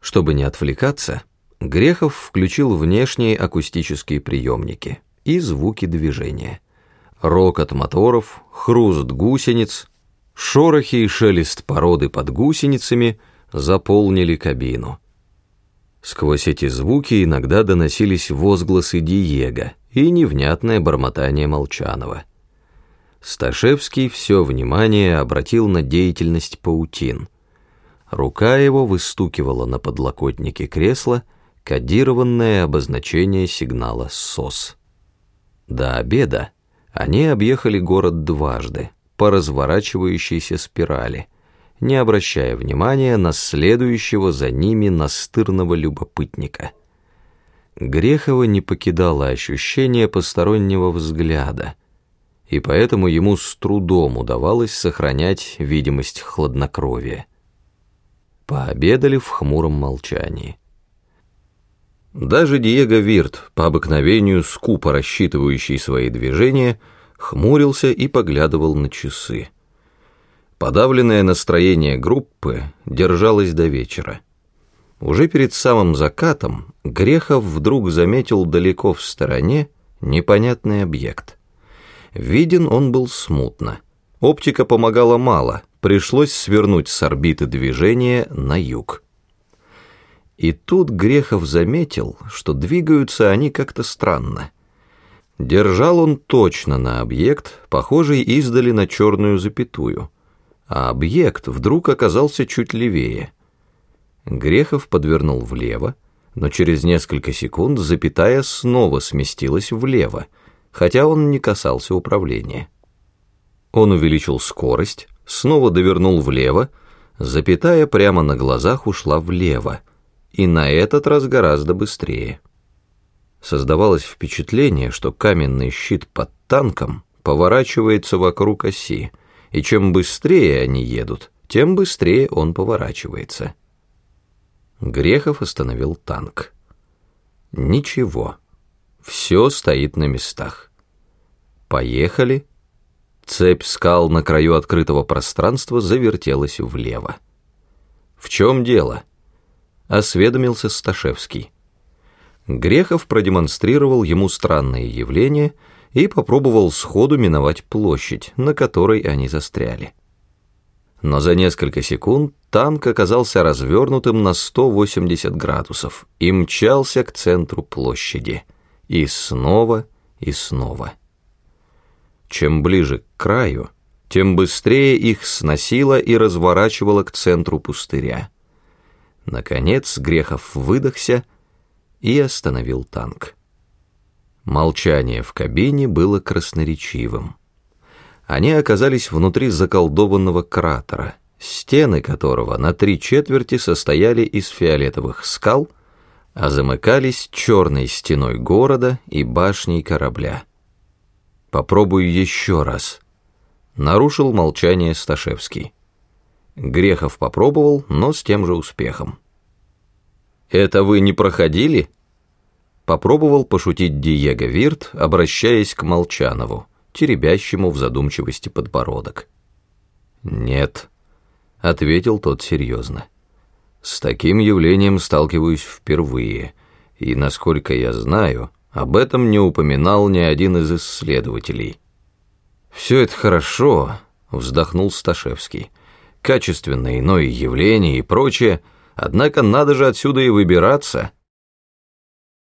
Чтобы не отвлекаться, Грехов включил внешние акустические приемники и звуки движения. Рокот моторов, хруст гусениц, шорохи и шелест породы под гусеницами заполнили кабину. Сквозь эти звуки иногда доносились возгласы Диего и невнятное бормотание Молчанова. Сташевский все внимание обратил на деятельность паутин. Рука его выстукивала на подлокотнике кресла кодированное обозначение сигнала СОС. До обеда они объехали город дважды по разворачивающейся спирали, не обращая внимания на следующего за ними настырного любопытника. Грехова не покидало ощущение постороннего взгляда, и поэтому ему с трудом удавалось сохранять видимость хладнокровия. Пообедали в хмуром молчании. Даже Диего Вирт, по обыкновению скупо рассчитывающий свои движения, хмурился и поглядывал на часы. Подавленное настроение группы держалось до вечера. Уже перед самым закатом Грехов вдруг заметил далеко в стороне непонятный объект. Виден он был смутно. Оптика помогала мало, пришлось свернуть с орбиты движения на юг. И тут Грехов заметил, что двигаются они как-то странно. Держал он точно на объект, похожий издали на черную запятую, а объект вдруг оказался чуть левее. Грехов подвернул влево, но через несколько секунд запятая снова сместилась влево, хотя он не касался управления. Он увеличил скорость, снова довернул влево, запятая прямо на глазах ушла влево, и на этот раз гораздо быстрее. Создавалось впечатление, что каменный щит под танком поворачивается вокруг оси, и чем быстрее они едут, тем быстрее он поворачивается. Грехов остановил танк. Ничего, все стоит на местах. Поехали. Цепь скал на краю открытого пространства завертелась влево. В чем дело? осведомился Сташевский. Грехов продемонстрировал ему странное явление и попробовал сходу миновать площадь, на которой они застряли. Но за несколько секунд танк оказался развернутым на 180 градусов и мчался к центру площади. И снова, и снова. Чем ближе к краю, тем быстрее их сносило и разворачивало к центру пустыря. Наконец Грехов выдохся и остановил танк. Молчание в кабине было красноречивым. Они оказались внутри заколдованного кратера, стены которого на три четверти состояли из фиолетовых скал, а замыкались черной стеной города и башней корабля. «Попробую еще раз», — нарушил молчание Сташевский. Грехов попробовал, но с тем же успехом. «Это вы не проходили?» Попробовал пошутить Диего Вирт, обращаясь к Молчанову, теребящему в задумчивости подбородок. «Нет», — ответил тот серьезно. «С таким явлением сталкиваюсь впервые, и, насколько я знаю, об этом не упоминал ни один из исследователей». «Все это хорошо», — вздохнул Сташевский качественное иное явление и прочее, однако надо же отсюда и выбираться.